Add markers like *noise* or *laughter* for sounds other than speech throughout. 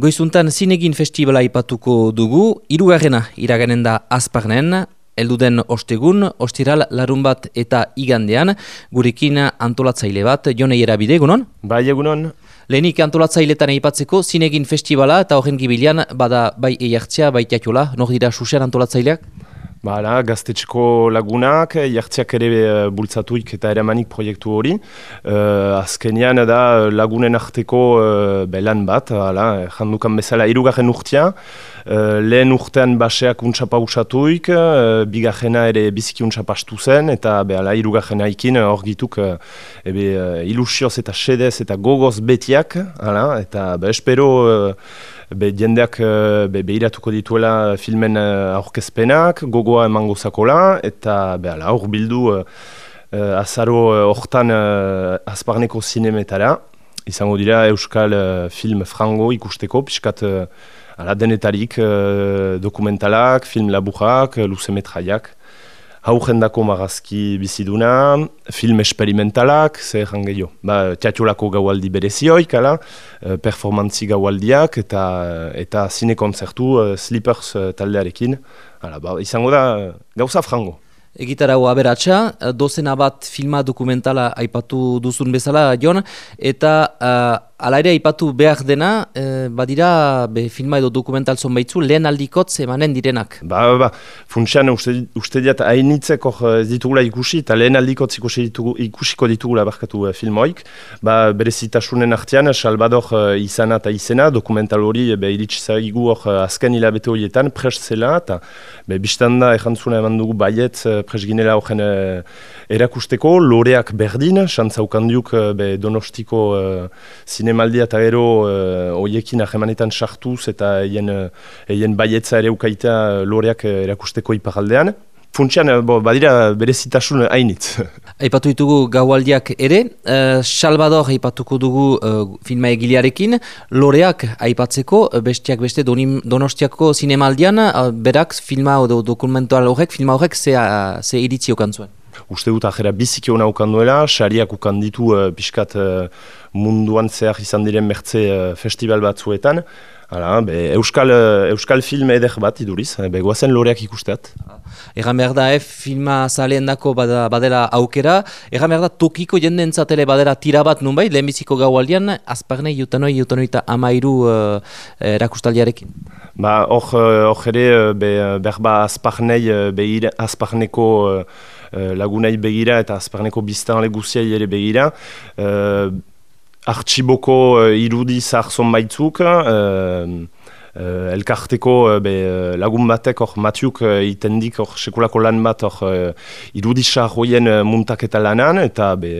Goizuntan zinegin festivala ipatuko dugu, irugarrena iraganen da azparnen, elduden ostegun, ostiral larun bat eta igandean, gurekin antolatzaile bat, jone bide, egunon? Bai, egunon. Lehenik antolatzailetan ipatzeko, zinegin festivala eta horren gibilian, bada bai eiartzea, bai tiatiola, nor dira susen antolatzaileak? Bala, gaztetxeko lagunak, jartziak ere uh, bultzatuik eta ere manik proiektu hori. Uh, azkenean da lagunen arteko uh, belan bat, hala, jandukan bezala irugarren urtea. Uh, lehen urtean baseak untsapa usatuik, uh, bigarrena ere biziki untsapastu zen, eta behala irugarren haikin hor gituk ebe, uh, ilusioz eta sedez eta gogoz betiak, hala, eta be, espero be, jendeak eh, be, behiratuko dituela filmen aurkezpenak, gogoa emango zakola, eta behala, aur bildu uh, azaro hortan uh, azparneko zinemetara, izango dira Euskal uh, film frango ikusteko, piskat uh, ala denetarik uh, dokumentalak, film laburrak, luze metraiak, haujendako magazki biziduna, film esperimentalak, zer erran gehiago. Ba, teatolako gaualdi berezioik, ala, eh, performantzi gaualdiak eta eta zine konzertu uh, Slippers taldearekin. Hala, ba, izango da gauza frango. Egitarau aberatsa, dozena bat filma dokumentala aipatu duzun bezala, Jon, eta Ala ere, aipatu behar dena, e, badira be, filma edo dokumental zonbaitzu, lehen aldikotz emanen direnak. Ba, ba, ba. funtsian uste, diat hainitzek hor ez ditugula ikusi, eta lehen aldikotz ikusi ditugu, ikusiko ditugula barkatu e, filmoik. Ba, berezitasunen artean, Salvador e, izana eta izena, dokumental hori, be, iritsi hor azken hilabete horietan, pres zela, eta be, biztan da, ejantzuna eman dugu baiet, pres ginela horren erakusteko, loreak berdin, xantzaukandiuk be, donostiko zine zinemaldia eta gero uh, oiekin ahemanetan sartuz eta hien uh, baietza ere ukaita loreak erakusteko iparaldean. Funtsian, bo, badira berezitasun hainitz. *laughs* Aipatu ditugu gaualdiak ere, uh, Salvador aipatuko dugu uh, filma egilearekin, loreak aipatzeko, bestiak beste donim, donostiako zinemaldian, uh, berak filma edo dokumentual horrek, filma horrek ze, uh, ze iritzi okantzuen? Uste dut ajera biziki hona ukanduela, sariak ukanditu uh, pixkat uh, munduan zehar izan diren mertze uh, festival batzuetan. Hala, be, euskal, euskal film eder bat iduriz, be, guazen loreak ikusteat. Egan behar da, eh, filma zaleen dako bada, badela aukera, egan behar da, tokiko jende entzatele badela tira bat nunbai, lehenbiziko gau aldean, azparnei, jutanoi, jutanoi eta amairu uh, erakustaldiarekin. Ba, hor ere, be, berba azparnei, behir azparneko Eh, lagunei begira eta azparneko biztan guziai ere begira. Uh, Artxiboko uh, irudi zarzon baitzuk, uh, elkarteko uh, be, uh, lagun batek hor matiuk uh, itendik hor sekulako lan bat hor uh, irudisa hoien uh, muntak eta lanan eta be,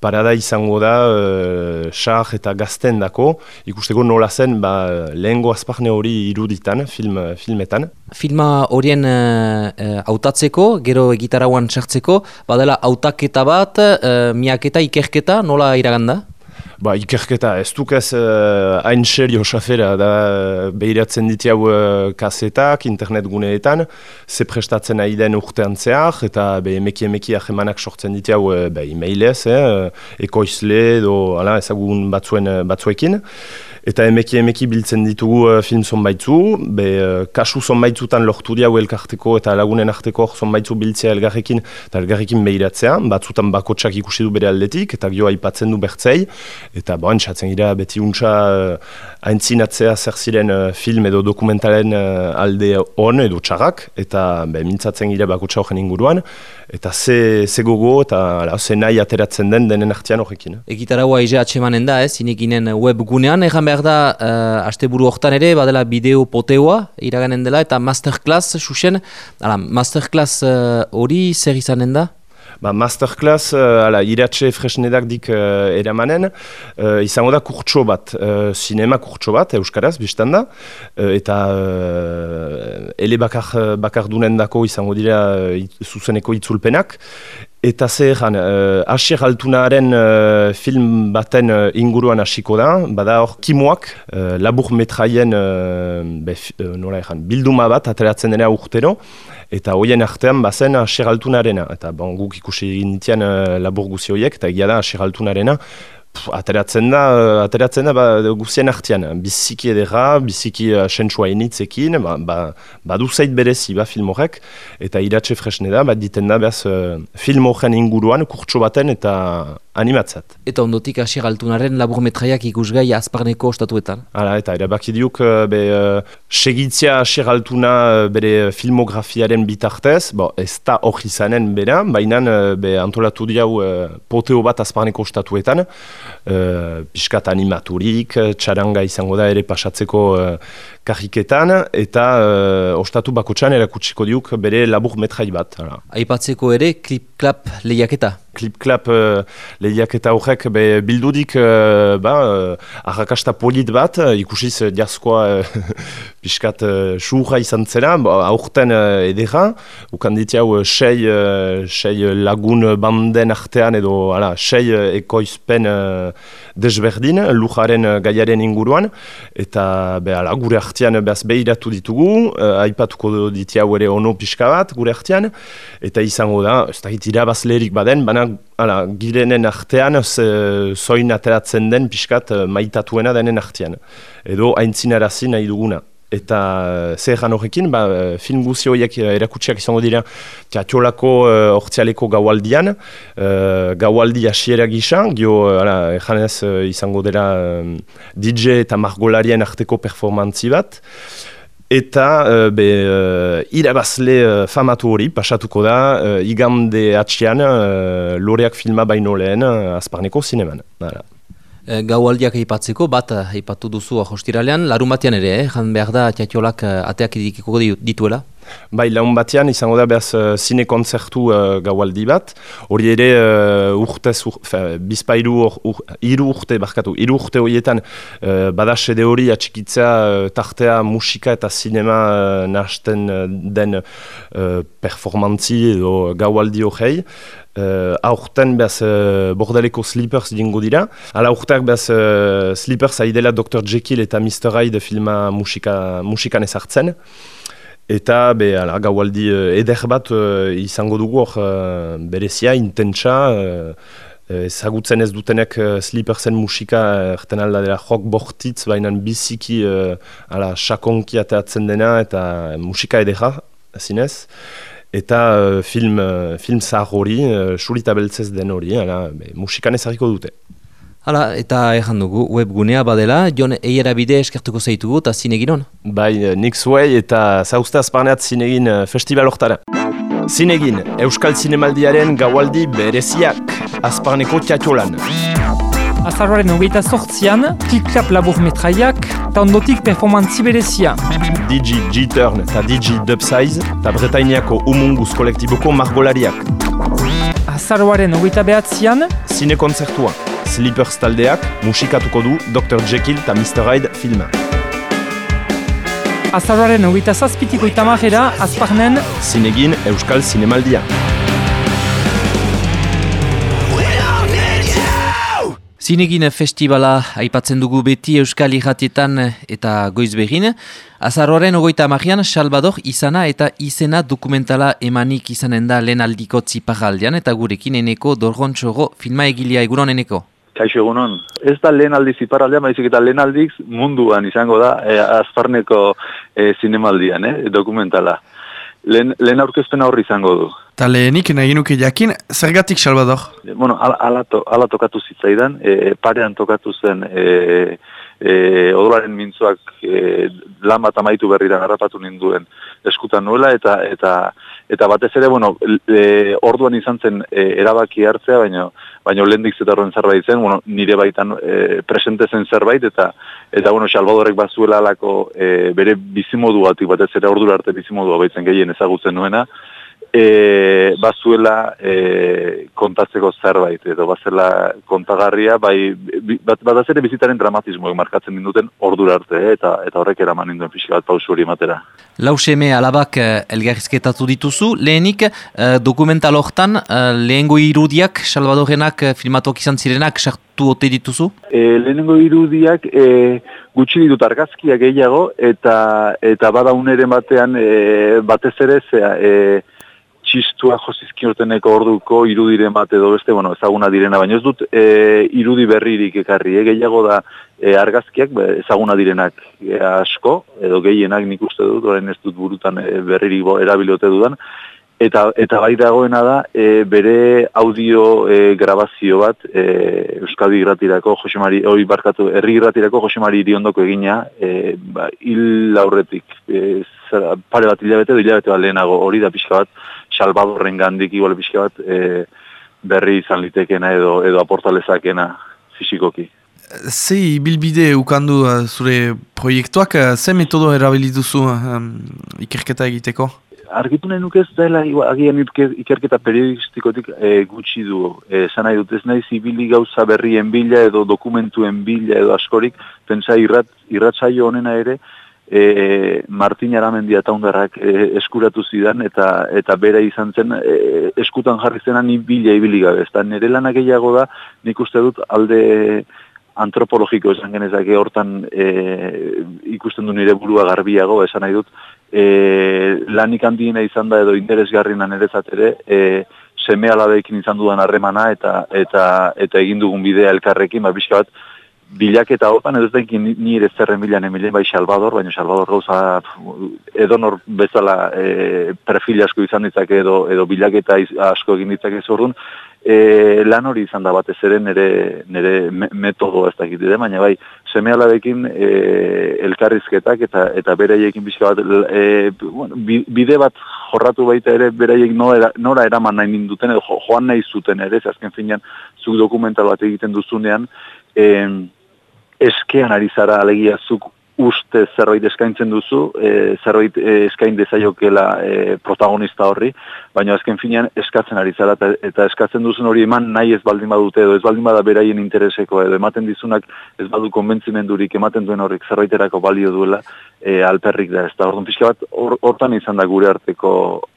parada izango da uh, eta gazten dako ikusteko nola zen ba, lehengo azparne hori iruditan film, filmetan. Filma horien hautatzeko, uh, gero egitarauan sartzeko, badela hautaketa bat, uh, miaketa, ikerketa, nola iraganda? Ba, ikerketa, ez duk ez uh, hain serio xafera, da behiratzen ditu uh, kasetak, internet guneetan, ze prestatzen nahi den urtean zehar, eta be, emeki emeki ahemanak sortzen ditu hau uh, e-mailez, eh, ekoizle edo ezagun batzuen, batzuekin. Eta emeki emeki biltzen ditugu uh, film zonbaitzu, be, uh, kasu zonbaitzutan lortu diau elkarteko eta lagunen arteko zonbaitzu biltzea elgarrekin eta elgarrekin behiratzea, batzutan bakotsak ikusi du bere aldetik, eta gio aipatzen du bertzei, eta boan, txatzen gira beti untsa uh, aintzinatzea zer ziren film edo dokumentalen alde on edo txarrak, eta be, mintzatzen gira bakotsa horren inguruan, eta ze, ze gogo eta ala, ze nahi ateratzen den denen artean horrekin. Eh? Egitaragua ize atxemanen da, ez, inekinen webgunean, egan behar da, uh, asteburu hortan ere, badela bideo poteoa iraganen dela, eta masterclass, susen, ala, masterclass eh, hori uh, zer izanen da? Ba, masterclass, uh, ala, iratxe fresnedak dik uh, eramanen, uh, izango da kurtso bat, uh, sinema kurtso bat, euskaraz, biztan da, uh, eta uh, ele bakar, bakar dunen dako izango dira uh, zuzeneko itzulpenak, Eta zer, uh, Asier Altunaren uh, film baten uh, inguruan hasiko da, bada hor kimoak, uh, labur metraien uh, uh, bilduma bat ateratzen dena urtero, eta hoien artean bazen Asier Altunarena. Eta bon, guk ikusi gintian uh, labur guzi horiek, eta egia da Asier Ateratzen da, ateratzen da ba, guzien artian. Biziki edera, biziki uh, sentsua initzekin, ba, ba, badu zait berezi ba, film horrek, eta iratxe fresne da, bat diten da behaz uh, film horren inguruan, kurtso baten eta animatzat. Eta ondotik hasi galtunaren labur metraiak ikusgai azparneko ostatuetan? Hala, eta erabaki diuk, be, uh, segitzia hasi galtuna bere filmografiaren bitartez, bo, ez da hori izanen bera, baina be, antolatu diau poteo bat azparneko ostatuetan, uh, piskat animaturik, txaranga izango da ere pasatzeko uh, kariketan, eta uh, ostatu bakotxan erakutsiko diuk bere labur metrai bat. Aipatzeko ere, klip-klap lehiaketa? Klip-klap uh, lehiaketa horrek be, bildudik uh, ba, uh, polit bat, ikusiz uh, diazkoa uh, piskat uh, izan zera, ba, aurten uh, edera, ukanditia hau uh, sei, uh, lagun banden artean edo ala, sei uh, ekoizpen uh, desberdin, lujaren gaiaren inguruan, eta be, ala, gure artean behaz behiratu ditugu, uh, aipatuko ditia ere ono pixka gure artean, eta izango da, ez da hitira bazlerik baden, baina Hala, girenen artean, zoin ateratzen den pixkat eh, maitatuena denen artean. Edo haintzinarazi nahi duguna. Eta eh, zer egan horrekin, ba, film guzi horiek erakutsiak izango dira hortzialeko uh, gaualdian, uh, gaualdi asiera gisa, gio, uh, izango dira DJ eta margolarien arteko performantzi bat, Eta uh, be, uh, irabazle uh, famatu hori, pasatuko da, uh, igande atxian uh, loreak filma baino lehen azparneko zineman. E, gaualdiak aipatzeko bat aipatu duzu ahostiralean, larun batean ere, eh? jan behar da tiatiolak ateak idikiko dituela? Bai, laun batean izango da behaz uh, zine konzertu uh, gaualdi bat. Hori ere uh, urtez, ur, bizpairu ur, iru urte, barkatu, iru urte horietan uh, badasede hori atxikitzea uh, tartea musika eta sinema uh, nahasten den uh, performantzi edo gaualdi horrei. Uh, aurten behaz uh, bordaleko Slippers dingo dira. Hala aurteak behaz uh, Slippers haidela Dr. Jekyll eta Mr. Hyde filma musika, musikan ezartzen. Eta be, ala, gaualdi uh, eder bat uh, izango dugu hor uh, berezia, intentsa, ezagutzen ez dutenek uh, sliperzen musika erten alda dela jok bortitz, baina biziki uh, ala, sakonki ateatzen dena eta musika edera, zinez. Eta uh, film, uh, film zahar hori, uh, surita beltzez den hori, ala, be, musikan ezagiko dute. Hala, eta ezan dugu, webgunea badela, Jon Eiera bide eskertuko zaitugu eta zinegin hon? Bai, eh, nik zuei eta zauzta azparneat zinegin uh, festival hortara. Zinegin, Euskal Zinemaldiaren gaualdi bereziak, azparneko txatxolan. Azarroaren hogeita sortzian, klik-klap labur metraiak, eta ondotik performantzi berezia. Digi G-Turn eta Digi Dubsize, eta Bretainiako Umunguz kolektiboko margolariak. Azarroaren hogeita behatzian, Zine konzertua. Slippers taldeak musikatuko du Dr. Jekyll eta Mr. Hyde filma. Azararen hogeita zazpitiko itamajera, azparnen... Zinegin Euskal Zinemaldia. Zinegin festivala aipatzen dugu beti Euskal Iratietan eta goiz behin. Azarroaren ogoita magian, Salvador izana eta izena dokumentala emanik izanen da lehen aldiko tzipagaldian eta gurekin eneko dorgontxogo filma egilia egunon eneko. Kaixo egunon. Ez da lehen aldiz iparaldean, baizik eta lehen aldiz munduan izango da e, azparneko e, zinemaldian, eh, dokumentala. Lehen, lehen aurkezpen aurri izango du. Ta lehenik nahi nuke jakin, zergatik Salvador? Bueno, ala, ala, to, ala tokatu zitzaidan, e, parean tokatu zen e, e, odolaren mintzuak e, lan bat amaitu berriran harrapatu ninduen eskutan nuela, eta eta eta batez ere, bueno, e, orduan izan zen e, erabaki hartzea, baina baina lehendik zetarroen zerbait zen, bueno, nire baitan e, presente zen zerbait, eta eta bueno, Salvadorek bazuela alako e, bere bizimodu batez ere ordura arte bizimodu baitzen gehien ezagutzen nuena, e, bazuela e, kontatzeko zerbait, edo bazela kontagarria, bai, bat, bat azere bizitaren dramatismoek markatzen minduten ordura arte, eh, eta eta horrek eraman ninduen pixka bat pausu hori matera. Lauseme alabak uh, elgarrizketatu dituzu, lehenik uh, dokumental hortan uh, lehengo irudiak, Salvadorenak filmatuak izan zirenak, sartu ote dituzu? E, lehenengo irudiak e, gutxi ditut argazkiak gehiago, eta eta bada uneren batean e, batez ere, zea, e, txistua josizkiorteneko orduko irudiren bat edo beste, bueno, ezaguna direna, baina ez dut e, irudi berririk ekarri, e, gehiago da e, argazkiak be, ezaguna direnak e, asko, edo gehienak nik uste dut, orain ez dut burutan e, berririk erabilote dudan, Eta, eta bai dagoena da, e, bere audio e, grabazio bat e, Euskadi Gratirako Josemari, hori barkatu, herri Gratirako Josemari iriondoko egina, e, ba, hil aurretik, e, pare bat hilabete, hilabete bat lehenago, hori da pixka bat, Salvadorren gandik igual pixka bat, e, berri izan litekena edo, edo aportalezakena fizikoki. Zei bilbide ukandu zure proiektuak, ze metodo erabilituzu um, ikerketa egiteko? argitu nahi nuke ez dela agian ikerketa periodistikotik e, gutxi du. E, nahi dut ez nahi zibili gauza berrien bila edo dokumentuen bila edo askorik, pentsa irrat, irratzaio honena ere, e, Martin Aramendia eta undarrak e, eskuratu zidan eta eta bera izan zen e, eskutan jarri zena ni bila ibili gabe. Eta nire lanak gehiago da nik uste dut alde antropologiko esan genezake hortan e, ikusten du nire burua garbiago esan nahi dut e, lanik handiena izan da edo interesgarrina nerezat ere, e, seme alabekin izan dudan harremana eta eta eta egin dugun bidea elkarrekin, ba, bizka bat, bilaketa hopan, edo ez da nire zerren bilan emilen bai Salvador, baina Salvador gauza edonor bezala e, perfil asko izan ditzake edo, edo bilaketa asko egin ditzake zordun, e, lan hori izan da batez ere nire, nire metodo ez dakit dide, baina bai, seme alabekin e, elkarrizketak eta eta bereiekin bizka bat, e, bueno, bide bat jorratu baita ere bereiek nora, nora eraman nahi ninduten edo joan nahi zuten ere, azken finean zuk dokumental bat egiten duzunean, e, eskean ari zara alegia zuk uste zerbait eskaintzen duzu, e, zerbait e, eskain dezaiokela e, protagonista horri, baina azken finean eskatzen ari zara eta, eskatzen duzun hori eman nahi ez baldin badute edo ez baldin bada beraien intereseko edo ematen dizunak ez badu konbentzimendurik ematen duen horrek zerbaiterako balio duela e, alperrik da. Bat, hortan izan da gure arteko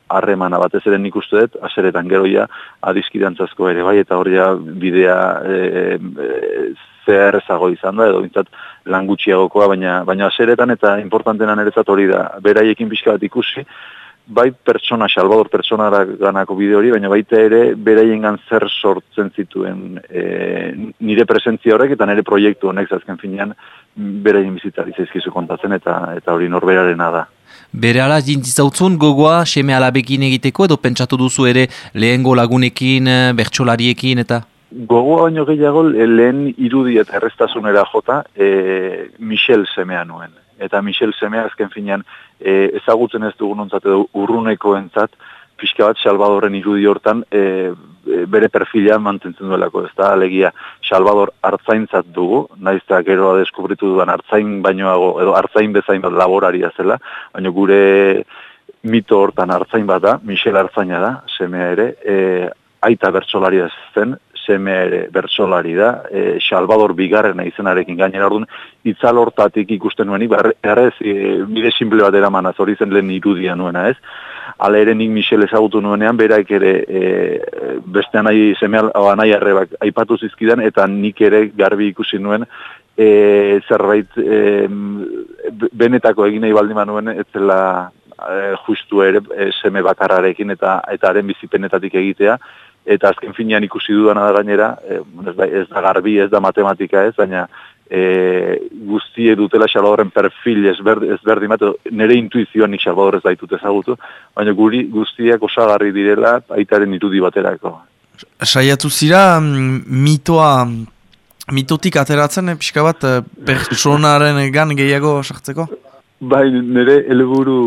harremana batez ere nik uste dut, aseretan geroia adiskidantzazko ere bai, eta hori bidea e, e, zer ezago izan da, edo bintzat lan gutxiagokoa, baina, baina aseretan eta importantena niretzat hori da, beraiekin pixka bat ikusi, bai pertsona, Salvador pertsonara ganako bide hori, baina baita ere beraien zer sortzen zituen e, nire presentzia horrek eta nire proiektu honek zazken finean beraien bizitzari zaizkizu kontatzen eta eta hori norberarena da. Bere ala jintzizautzun gogoa seme alabekin egiteko edo pentsatu duzu ere lehengo lagunekin, eh, bertsolariekin eta? Gogoa baino gehiago lehen irudi eta errestasunera jota e, Michel semea nuen. Eta Michel semea azken finean e, ezagutzen ez dugun ontzat edo urruneko entzat, pixka bat Salvadorren irudi hortan e, e, bere perfila mantentzen duelako, ez da, alegia Salvador hartzaintzat dugu, naiz eta gero deskubritu duan hartzain bainoago, edo hartzain bezain bat laboraria zela, baina gure mito hortan hartzain bat da, Michel hartzaina da, semea ere, e, aita bertsolaria zen, seme ere bertsolari da, e, Salvador Bigarrena izenarekin gainera orduan, itzal hortatik ikusten nuenik, errez, e, bide simple bat eraman hori zen lehen irudia nuena ez, ala ere nik Michel ezagutu nuenean, beraik ere e, beste anai, seme anai arrebak aipatu zizkidan, eta nik ere garbi ikusi nuen, e, zerbait e, benetako egin nahi baldin manuen, ez zela e, justu ere e, seme bakarrarekin eta eta haren bizipenetatik egitea, eta azken finean ikusi dudana da gainera, e, ez, ez da garbi, ez da matematika ez, baina e, guztie dutela Salvadorren perfil ezberdin bat, nire intuizioan nik Salvador ez daitut ezagutu, baina guri guztiak osagarri direla aitaren irudi baterako. Saiatu zira mm, mitoa, mitotik ateratzen, eh, pixka bat, eh, personaren gan gehiago sartzeko? Bai, nire helburu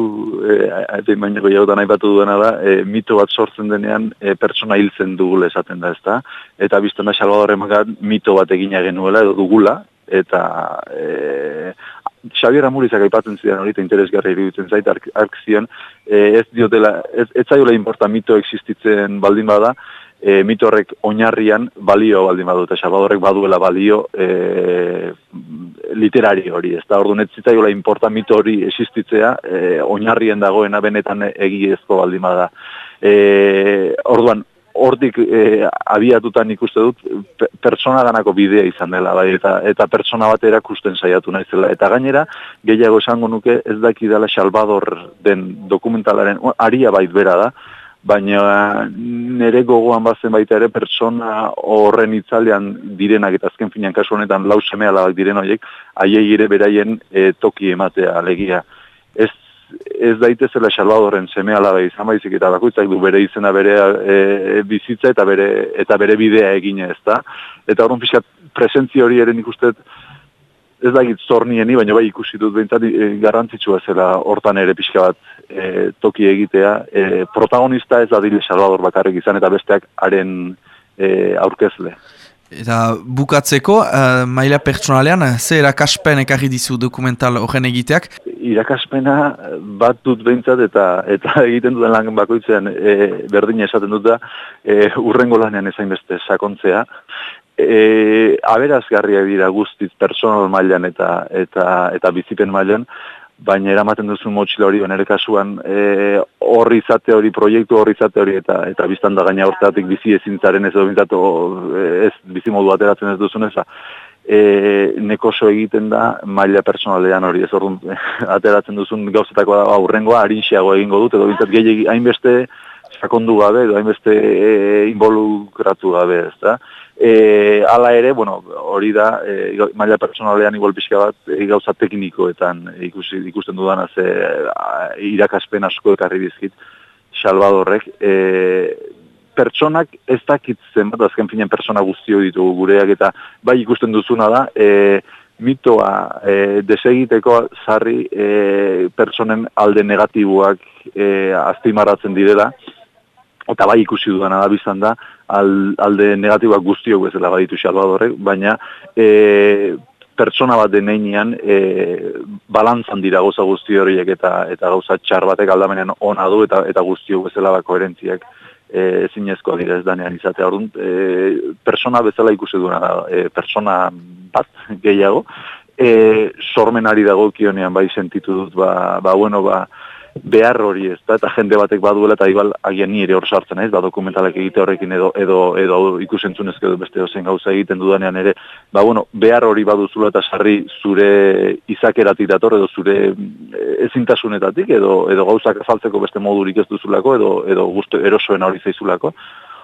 eh baina gehiago da nahi batu duena da, e, mito bat sortzen denean e, pertsona hiltzen dugula esaten da, ezta? Eta bizten da Salvador Emagat mito bat egina genuela edo dugula eta e, Xavier Amurizak aipatzen zidan hori interesgarri iruditzen zait ark, zion, e, ez diotela ez, ez zaiola importa mito existitzen baldin bada, e, mito horrek oinarrian balio baldin badu eta Salvadorrek baduela balio e, literari hori, ez da, ordu netzitaiola importa mito hori existitzea, e, oinarrien dagoena benetan egiezko baldin bada. E, orduan, hortik e, abiatutan ikuste dut pertsona ganako bidea izan dela bai, eta, eta pertsona bat erakusten saiatu naizela eta gainera gehiago esango nuke ez daki dela Salvador den dokumentalaren aria bait bera da baina nire gogoan bazen baita ere pertsona horren itzalean direnak eta azken finean kasu honetan lau seme alabak diren horiek, haiei ere beraien e, toki ematea alegia. Ez, ez daitezela Salvadorren seme alaba izan baizik eta bakoitzak du bere izena bere e, bizitza eta bere eta bere bidea egine ez da. Eta horren pixkat presentzia hori ere nik ez da zornieni, baina bai ikusi dut behintzat e, garrantzitsua zela hortan ere pixka bat e, toki egitea. E, protagonista ez da dile Salvador bakarrik izan eta besteak haren e, aurkezle. Eta bukatzeko, uh, maila pertsonalean, ze erakaspen ekarri dizu dokumental horren egiteak? Irakaspena bat dut behintzat eta eta *laughs* egiten duten lan bakoitzean e, berdin esaten dut da e, urrengo lanean ezain beste sakontzea e, aberazgarriak dira guztiz personal mailan eta eta eta bizipen mailan baina eramaten duzu motxila hori onere kasuan e, horri izate hori proiektu horri izate hori eta eta biztan da gaina hortatik bizi ezintzaren ez dobintzatu ez bizi modu ateratzen ez duzun eza e, nekoso egiten da maila personalean hori ez orduan *laughs* ateratzen duzun gauzetako da aurrengoa harinxiago egingo dut edo bintzat gehiagi hainbeste sakondu gabe edo hainbeste e, involukratu gabe ez da E, ala ere, bueno, hori da, e, maila personalean igual pixka bat, e, gauza teknikoetan ikusi, ikusten dudan, ze irakaspen asko ekarri bizkit, Salvadorrek, e, pertsonak ez dakitzen bat, azken finen persona guztio ditugu gureak, eta bai ikusten duzuna da, e, mitoa e, desegiteko sarri e, pertsonen alde negatiboak e, aztimaratzen direla, eta bai ikusi dudana da bizan da, alde negatiboak guztiok bezala baditu Salvadorrek, baina e, pertsona bat deneinean e, balantzan dira gauza guzti horiek eta eta gauza txar batek aldamenean ona du eta eta guztiok bezala ba koherentziak e, ezinezko dira ez danean izatea. Orduan, e, persona bezala ikusi duena da, e, persona bat gehiago, e, sormenari dago kionean bai sentitu dut, ba, ba bueno, ba, behar hori ez da, eta jende batek baduela eta igual agian ni ere hor sartzen ez, ba dokumentalak egite horrekin edo edo edo ikusentzunezko edo beste ozen gauza egiten dudanean ere, ba bueno, behar hori baduzula eta sarri zure izakeratik dator edo zure eh, ezintasunetatik edo edo gauzak azaltzeko beste modurik ez duzulako edo edo gustu erosoen hori zaizulako.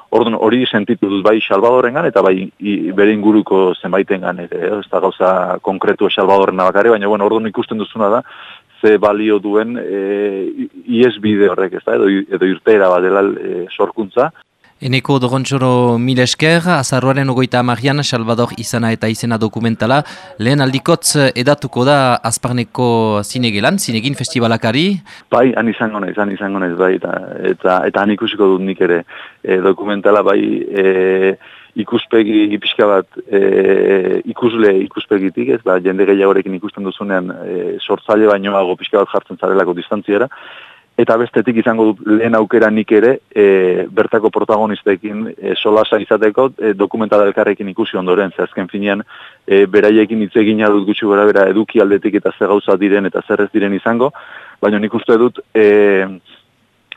Orduan hori sentitu dut bai Salvadorengan eta bai bere inguruko zenbaitengan ere, ez da gauza konkretu Salvadorrena bakare, baina bueno, orduan ikusten duzuna da ze balio duen e, ies bide horrek, ez da, edo, edo irteera bat dela e, sorkuntza. Eneko dogontxoro mil esker, azarroaren ogoita amagian, Salvador izana eta izena dokumentala, lehen aldikotz edatuko da Azparneko zinegelan, zinegin festivalakari? Bai, han izango naiz, han izango naiz, bai, eta, eta, eta han ikusiko dut nik ere e, dokumentala, bai, e, ikuspegi pixka bat e, ikusle ikuspegitik, ez, ba, jende gehiagorekin ikusten duzunean e, sortzaile bainoago pixka bat jartzen zarelako distantziera, eta bestetik izango dut lehen aukera nik ere e, bertako protagonistekin e, solasa izateko e, dokumental elkarrekin ikusi ondoren, ze azken finean e, beraiekin hitz egina dut gutxi gora bera eduki aldetik eta zer gauza diren eta zer ez diren izango, baina nik uste dut e,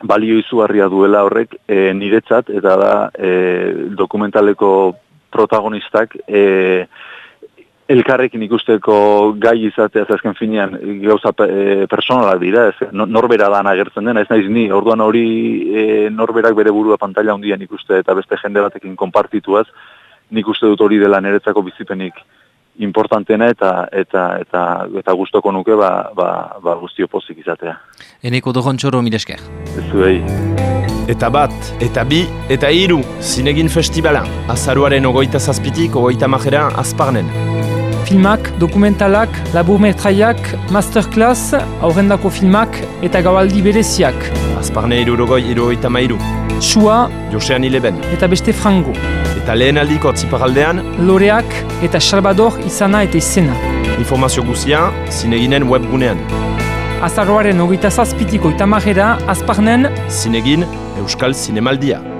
balio izugarria duela horrek e, niretzat eta da e, dokumentaleko protagonistak e, elkarrekin ikusteko gai izatea azken finean gauza e, personalak dira, ez, norbera da agertzen dena, ez naiz ni, orduan hori e, norberak bere burua pantalla hundian ikuste eta beste jende batekin konpartituaz, nik uste dut hori dela niretzako bizipenik importantena eta eta eta eta gustoko nuke ba ba ba guztio pozik izatea. Eneko dogon txoro milesker. Zuei. Eta bat, eta bi, eta hiru zinegin festivala. Azaruaren ogoita zazpitik, ogoita majera, azparnen. Filmak, dokumentalak, laburmetraiak, masterclass, aurrendako filmak eta gabaldi bereziak. Azparne irurogoi, iruroita mairu. Sua, Josean Ileben. Eta beste frango. Eta lehen aldiko atziparaldean, Loreak eta Salvador izana eta izena. Informazio guzia, zineginen webgunean. Azarroaren hogeita zazpitiko itamajera, azparnen, Zinegin, Euskal Zinemaldia.